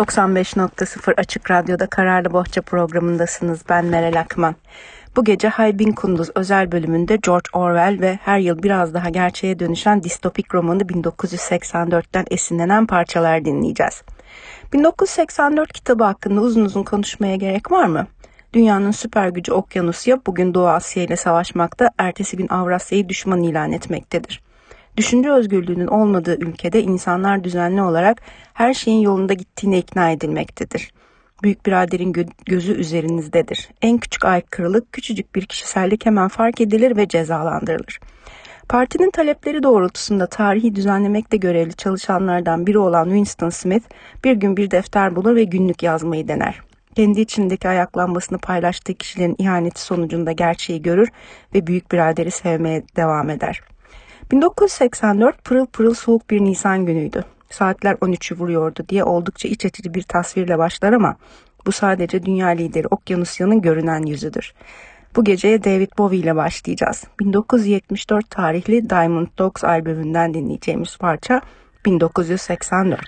95.0 Açık Radyo'da Kararlı Bohça programındasınız. Ben Meral Akman. Bu gece Haybin Kunduz özel bölümünde George Orwell ve her yıl biraz daha gerçeğe dönüşen distopik romanı 1984'ten esinlenen parçalar dinleyeceğiz. 1984 kitabı hakkında uzun uzun konuşmaya gerek var mı? Dünyanın süper gücü Okyanusya bugün Doğu Asya ile savaşmakta, ertesi gün Avrasya'yı düşman ilan etmektedir. Düşünce özgürlüğünün olmadığı ülkede insanlar düzenli olarak her şeyin yolunda gittiğine ikna edilmektedir. Büyük biraderin gö gözü üzerinizdedir. En küçük aykırılık, küçücük bir kişisellik hemen fark edilir ve cezalandırılır. Partinin talepleri doğrultusunda tarihi düzenlemekte görevli çalışanlardan biri olan Winston Smith bir gün bir defter bulur ve günlük yazmayı dener. Kendi içindeki ayaklanmasını paylaştığı kişilerin ihaneti sonucunda gerçeği görür ve büyük biraderi sevmeye devam eder. 1984 pırıl pırıl soğuk bir Nisan günüydü. Saatler 13'ü vuruyordu diye oldukça iç açıcı bir tasvirle başlar ama bu sadece dünya lideri Okyanusya'nın görünen yüzüdür. Bu geceye David Bowie ile başlayacağız. 1974 tarihli Diamond Dogs albümünden dinleyeceğimiz parça 1984.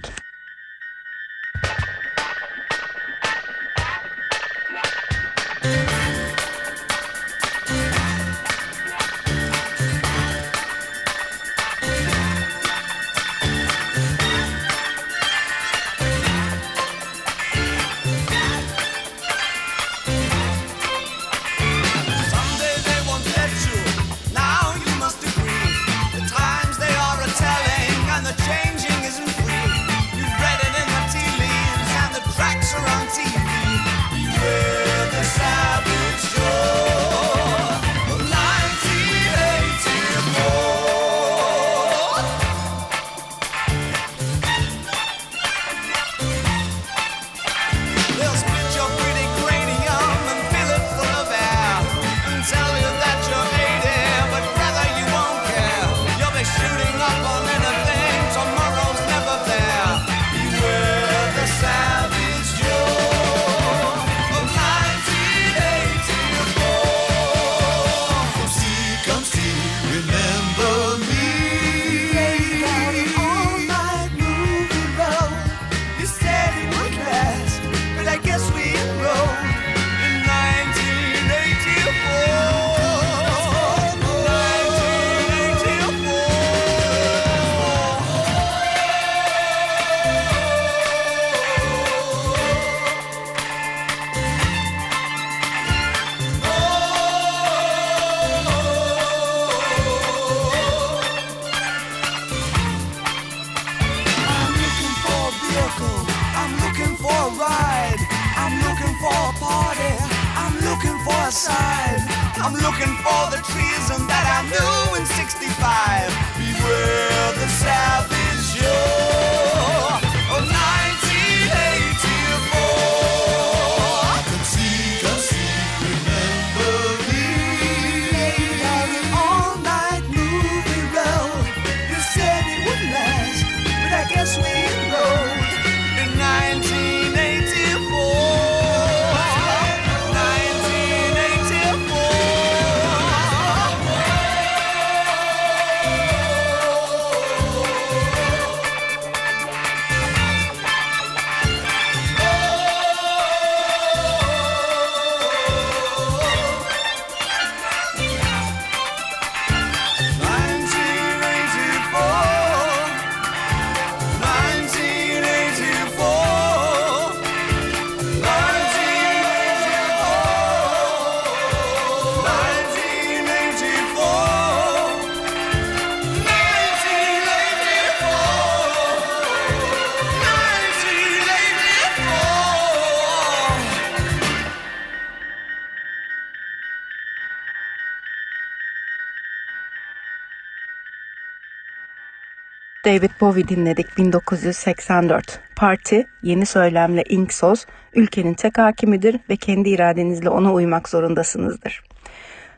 David Bowie dinledik 1984. Parti, yeni söylemle Inksos, ülkenin tek hakimidir ve kendi iradenizle ona uymak zorundasınızdır.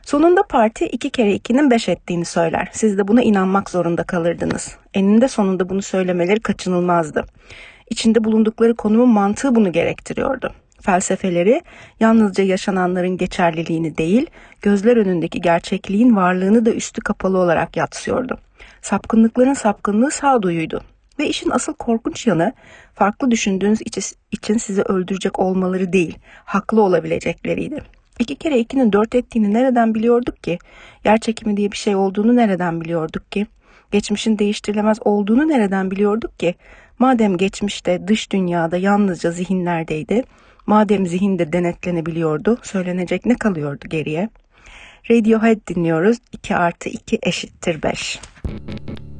Sonunda parti iki kere ikinin beş ettiğini söyler. Siz de buna inanmak zorunda kalırdınız. Eninde sonunda bunu söylemeleri kaçınılmazdı. İçinde bulundukları konumun mantığı bunu gerektiriyordu. Felsefeleri yalnızca yaşananların geçerliliğini değil, gözler önündeki gerçekliğin varlığını da üstü kapalı olarak yatsıyordu. Sapkınlıkların sapkınlığı sağduyuydu. Ve işin asıl korkunç yanı farklı düşündüğünüz için sizi öldürecek olmaları değil, haklı olabilecekleriydi. İki kere ikinin dört ettiğini nereden biliyorduk ki? Yer çekimi diye bir şey olduğunu nereden biliyorduk ki? Geçmişin değiştirilemez olduğunu nereden biliyorduk ki? Madem geçmişte dış dünyada yalnızca zihinlerdeydi, madem zihinde denetlenebiliyordu, söylenecek ne kalıyordu geriye? Radiohead dinliyoruz. 2 artı 2 eşittir 5. Thank you.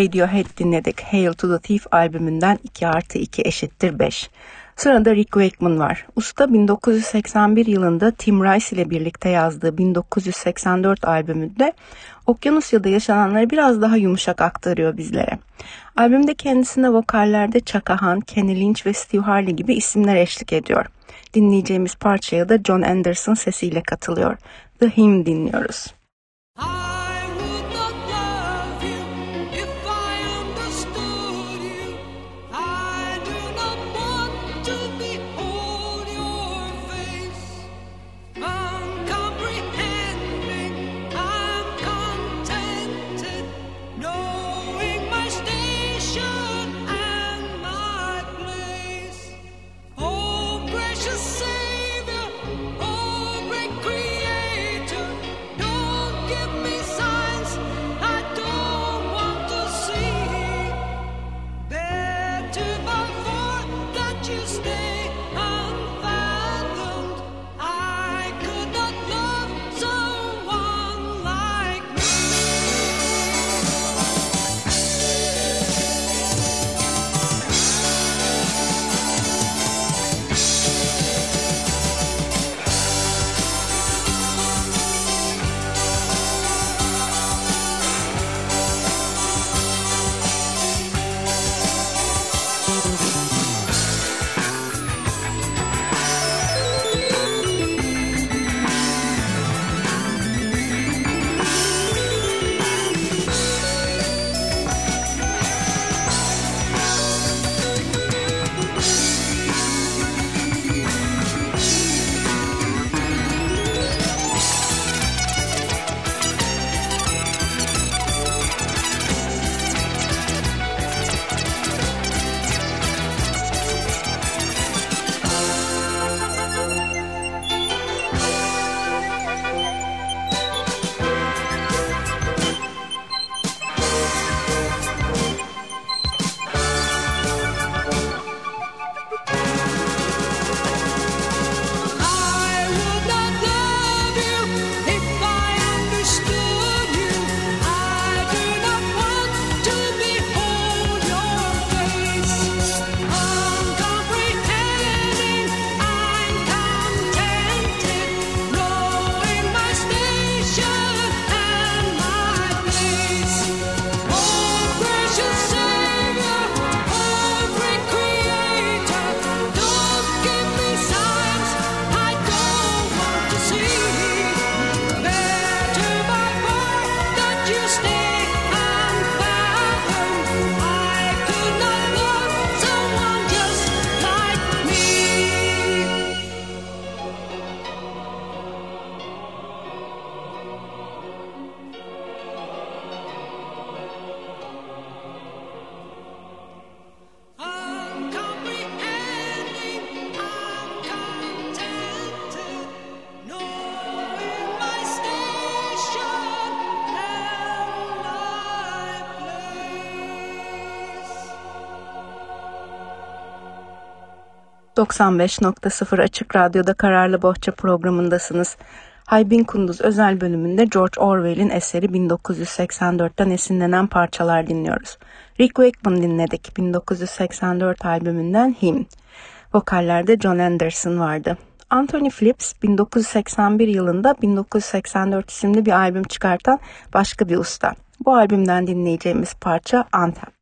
Radiohead dinledik. Hail to the Thief albümünden 2 artı 2 eşittir 5. Sırada Rick Wakeman var. Usta 1981 yılında Tim Rice ile birlikte yazdığı 1984 albümünde Okyanusya'da yaşananları biraz daha yumuşak aktarıyor bizlere. Albümde kendisine vokallerde Chaka Han, Kenny Lynch ve Steve Harley gibi isimler eşlik ediyor. Dinleyeceğimiz parçaya da John Anderson sesiyle katılıyor. The Hymn dinliyoruz. 95.0 Açık Radyo'da Kararlı Bohça programındasınız. Haybin Kunduz özel bölümünde George Orwell'in eseri 1984'ten esinlenen parçalar dinliyoruz. Rick Wakeman dinledik 1984 albümünden Him. Vokallerde John Anderson vardı. Anthony Phillips 1981 yılında 1984 isimli bir albüm çıkartan başka bir usta. Bu albümden dinleyeceğimiz parça Anthem.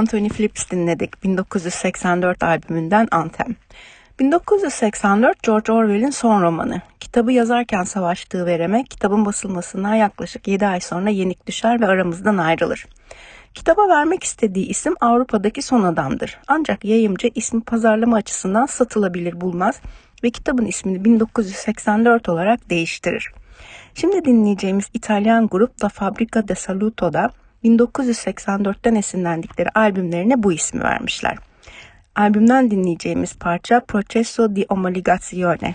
Anthony Phillips dinledik 1984 albümünden Anthem. 1984 George Orwell'in son romanı. Kitabı yazarken savaştığı Vereme kitabın basılmasından yaklaşık 7 ay sonra yenik düşer ve aramızdan ayrılır. Kitaba vermek istediği isim Avrupa'daki son adamdır. Ancak yayımcı ismi pazarlama açısından satılabilir bulmaz ve kitabın ismini 1984 olarak değiştirir. Şimdi dinleyeceğimiz İtalyan grup Da Fabrica de Saluto'da 1984'ten esinlendikleri albümlerine bu ismi vermişler. Albümden dinleyeceğimiz parça Processo di Omologazione.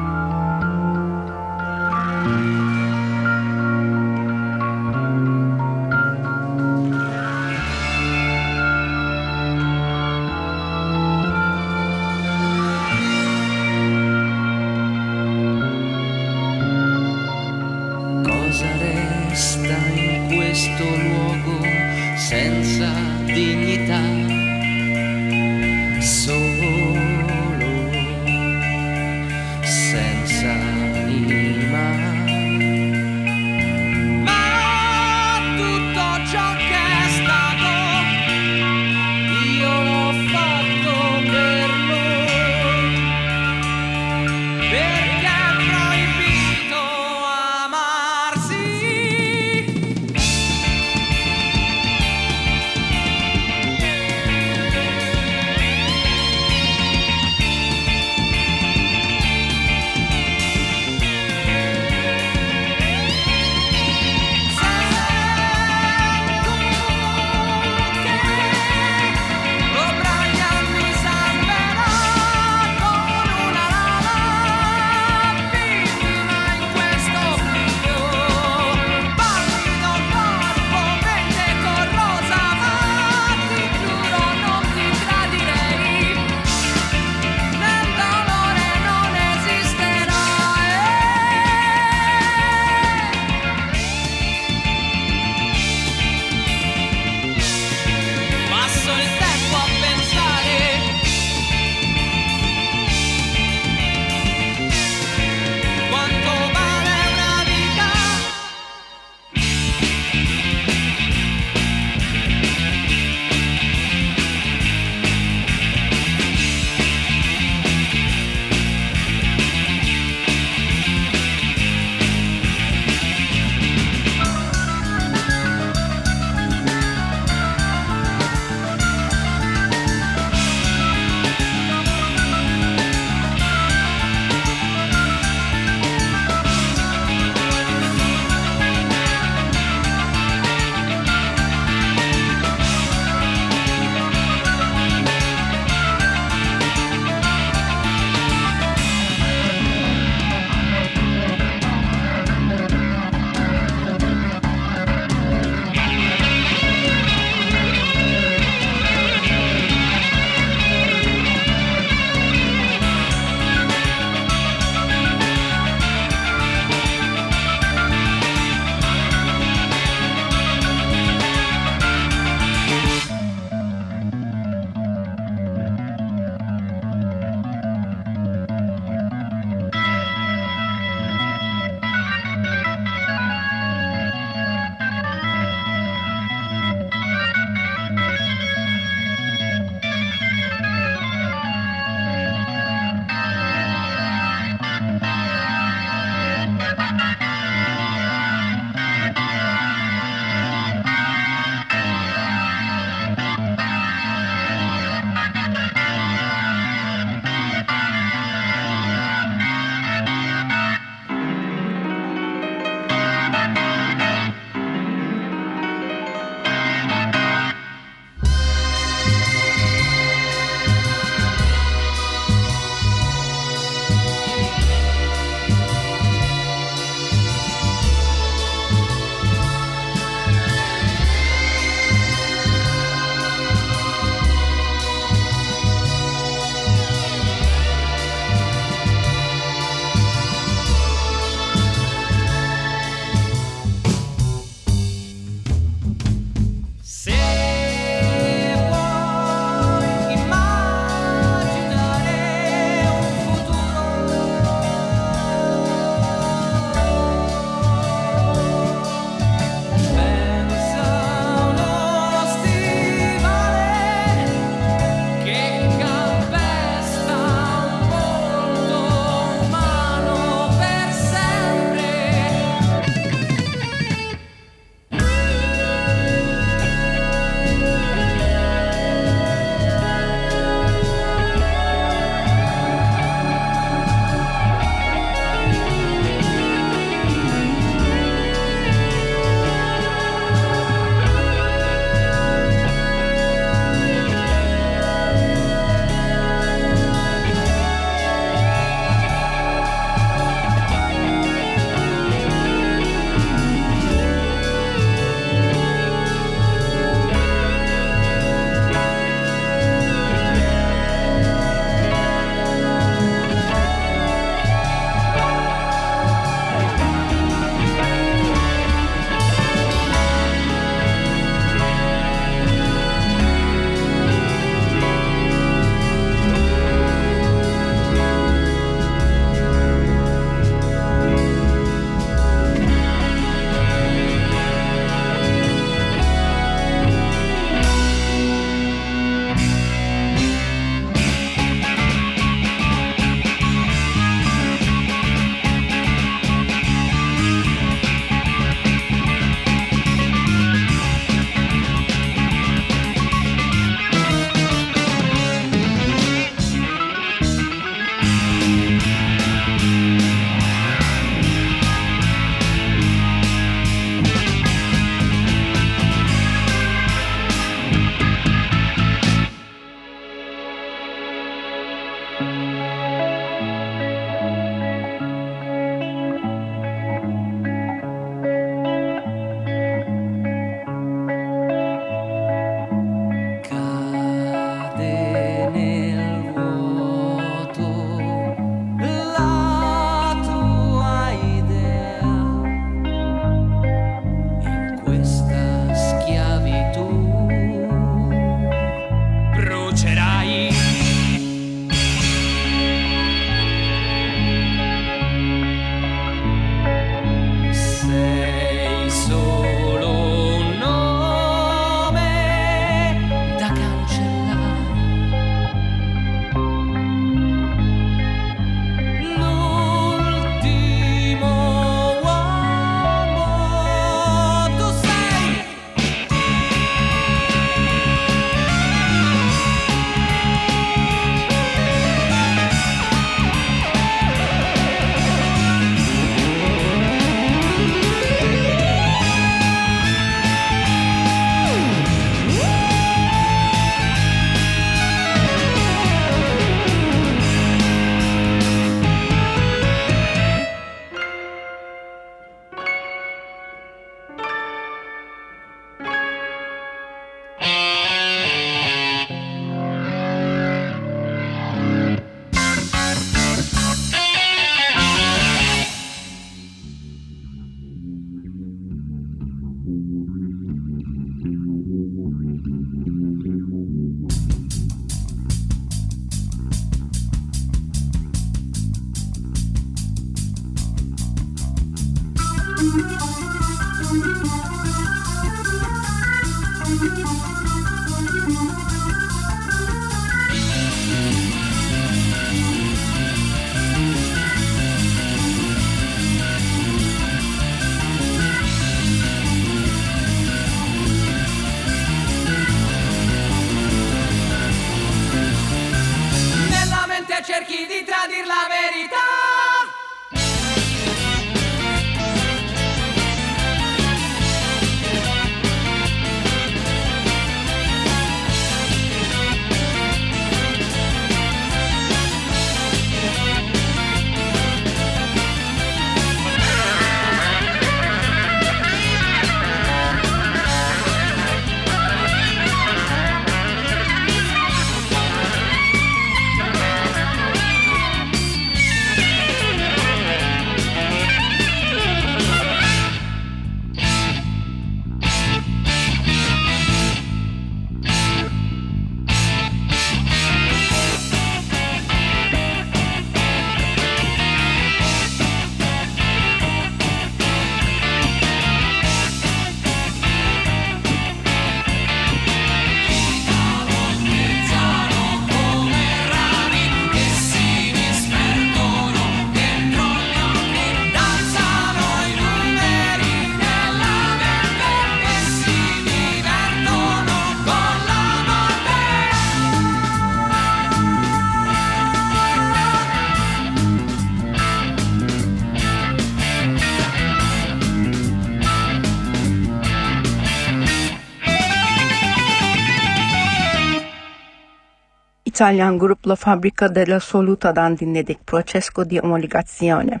İtalyan grupla Fabrica della Soluta'dan dinledik Procesco di Omologazione.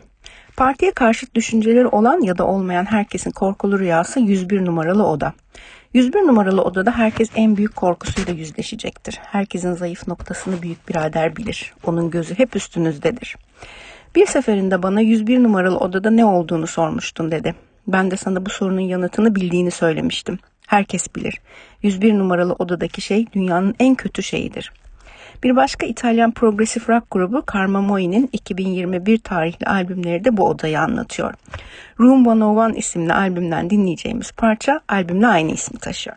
Partiye karşıt düşünceleri olan ya da olmayan herkesin korkulu rüyası 101 numaralı oda. 101 numaralı odada herkes en büyük korkusuyla yüzleşecektir. Herkesin zayıf noktasını büyük birader bilir. Onun gözü hep üstünüzdedir. Bir seferinde bana 101 numaralı odada ne olduğunu sormuştun dedi. Ben de sana bu sorunun yanıtını bildiğini söylemiştim. Herkes bilir. 101 numaralı odadaki şey dünyanın en kötü şeyidir. Bir başka İtalyan progresif rock grubu Karma Moi'nin 2021 tarihli albümleri de bu odayı anlatıyor. Room 101 isimli albümden dinleyeceğimiz parça albümle aynı ismi taşıyor.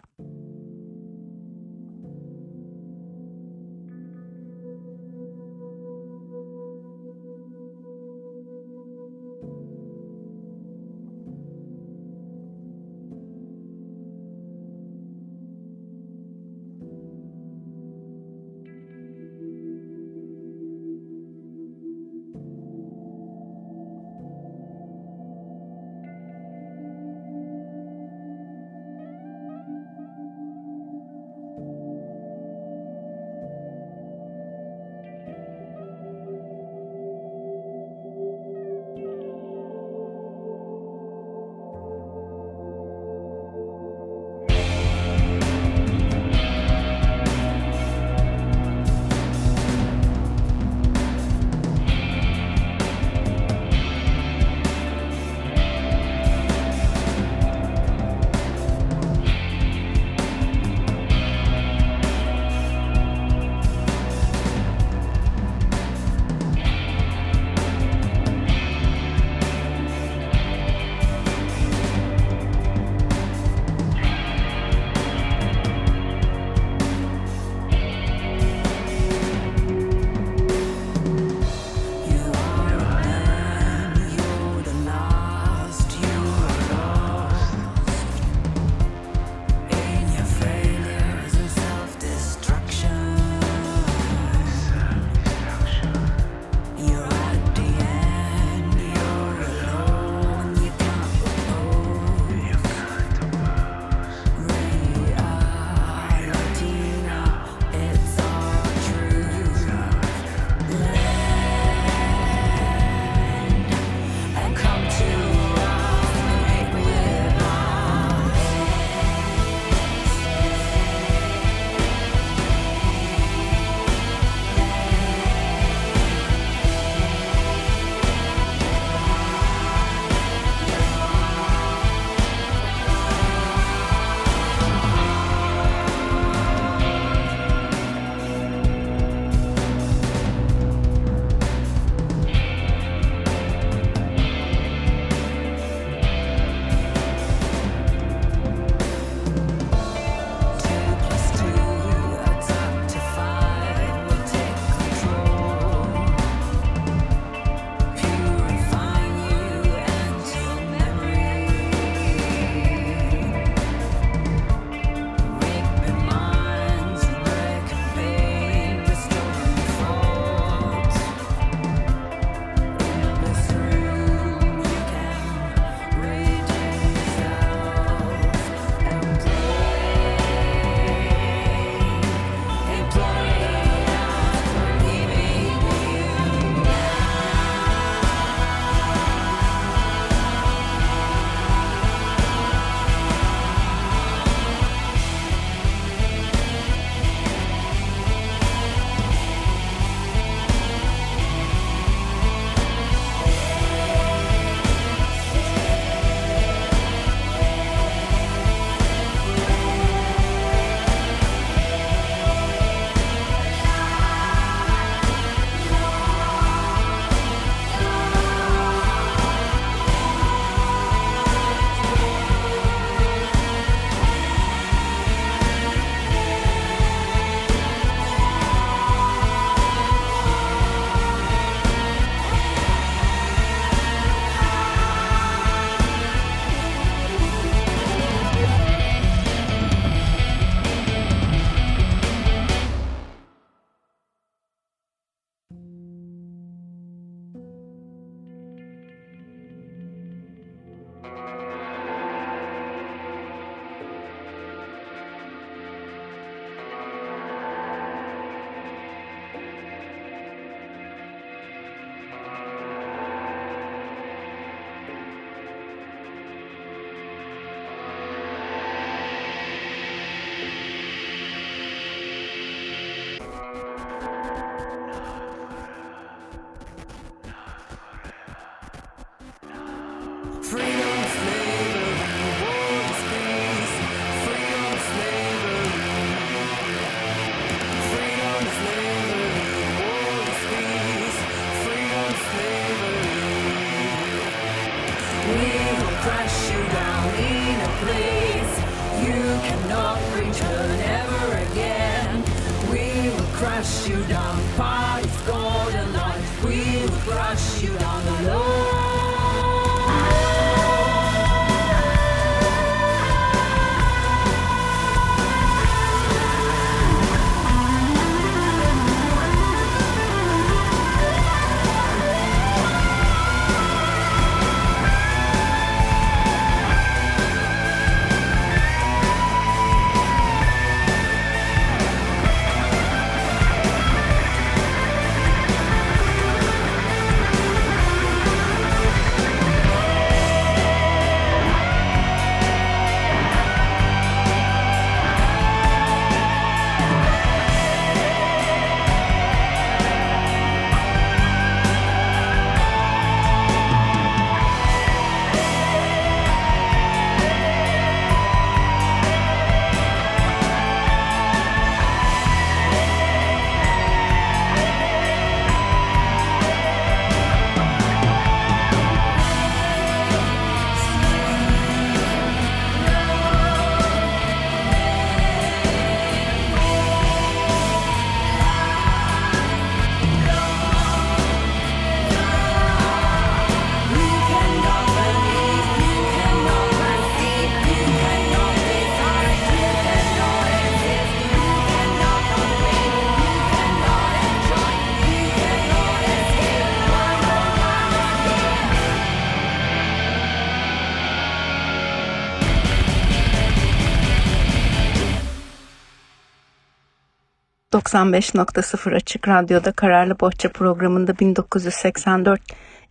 95.0 Açık Radyo'da Kararlı Bohça programında 1984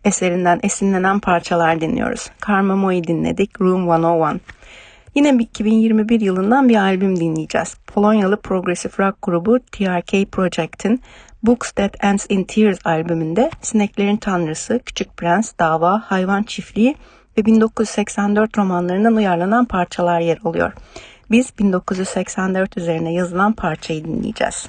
eserinden esinlenen parçalar dinliyoruz. Karma Mo'yu dinledik, Room 101. Yine 2021 yılından bir albüm dinleyeceğiz. Polonyalı progressive rock grubu TRK Project'in Books That Ends in Tears albümünde Sineklerin Tanrısı, Küçük Prens, Dava, Hayvan Çiftliği ve 1984 romanlarından uyarlanan parçalar yer alıyor. Biz 1984 üzerine yazılan parçayı dinleyeceğiz.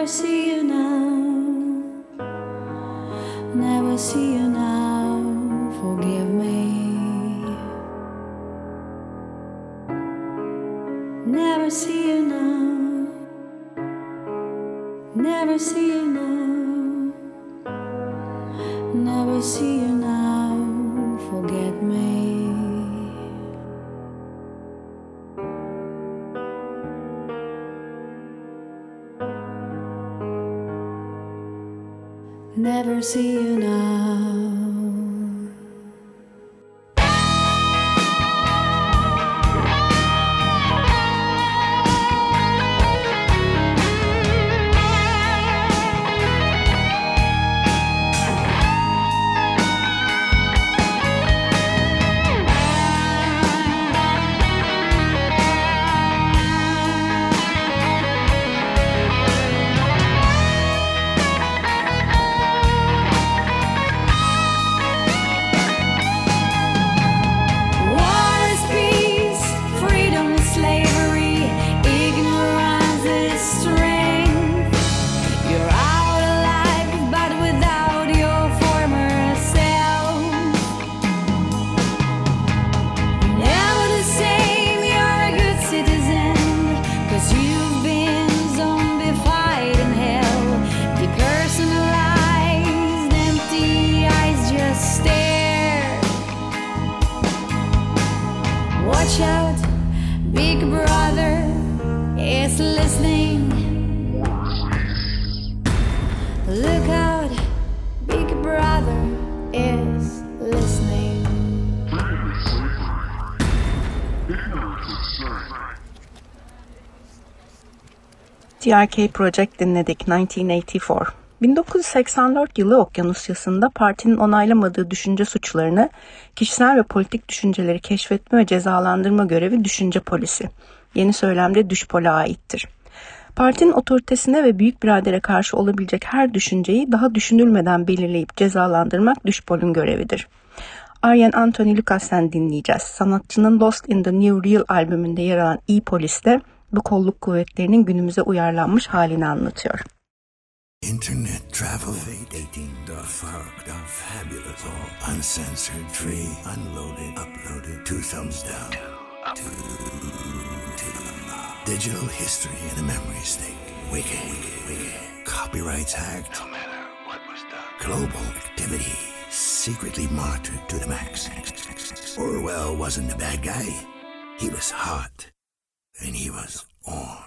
never see you now. Never see you now. Forgive me. Never see you now. Never see you now. Never see you. mercy and I. Big Brother is listening. Look out, Big Brother is listening. DRK Project dinledik 1984. 1984 yılı Okyanusyası'nda partinin onaylamadığı düşünce suçlarını, kişisel ve politik düşünceleri keşfetme ve cezalandırma görevi düşünce polisi. Yeni söylemde Düşpol'a aittir. Partinin otoritesine ve büyük biradere karşı olabilecek her düşünceyi daha düşünülmeden belirleyip cezalandırmak Düşpol'un görevidir. Arjen Anthony Lucas'ten dinleyeceğiz. Sanatçının Lost in the New Real albümünde yer alan E-Polis'te bu kolluk kuvvetlerinin günümüze uyarlanmış halini anlatıyor. Internet travel. Dating the fuck the fabulous. All uncensored free. Unloaded. Uploaded. Two thumbs down. Two, two, digital history in a memory state. Wicked, wicked. Copyrights hacked. No matter what was done. Global activity secretly monitored to the max. Orwell wasn't the bad guy. He was hot. And he was on.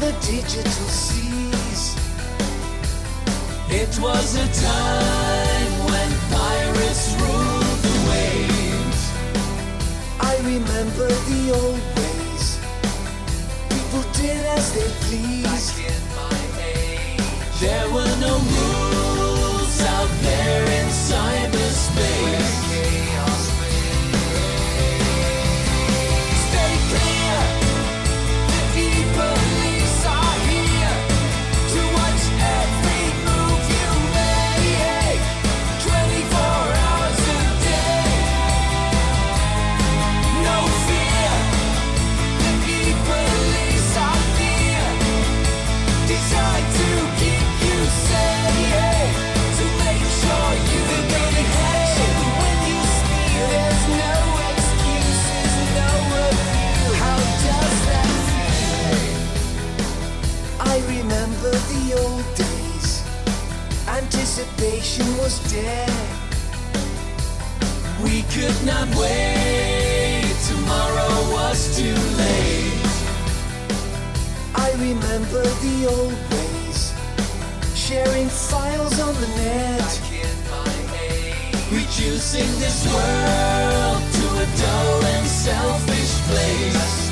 The digital seas. it was a time when pirates ruled the waves. I remember the old ways. People did as they pleased. Dead. We could not wait, tomorrow was too late. I remember the old ways, sharing files on the net. Reducing this world to a dull and selfish place.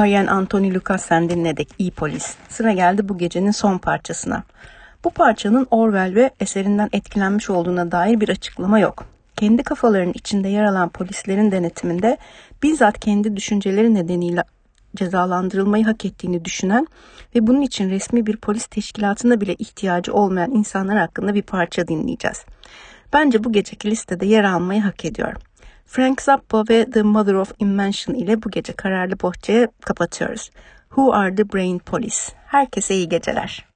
Arian Anthony Lucasen dinledik İyi Polis. Sıra geldi bu gecenin son parçasına. Bu parçanın Orwell ve eserinden etkilenmiş olduğuna dair bir açıklama yok. Kendi kafalarının içinde yer alan polislerin denetiminde bizzat kendi düşünceleri nedeniyle cezalandırılmayı hak ettiğini düşünen ve bunun için resmi bir polis teşkilatına bile ihtiyacı olmayan insanlar hakkında bir parça dinleyeceğiz. Bence bu geceki listede yer almayı hak ediyor. Frank Zappa ve The Mother of Invention ile bu gece kararlı bohçaya kapatıyoruz. Who are the Brain Police? Herkese iyi geceler.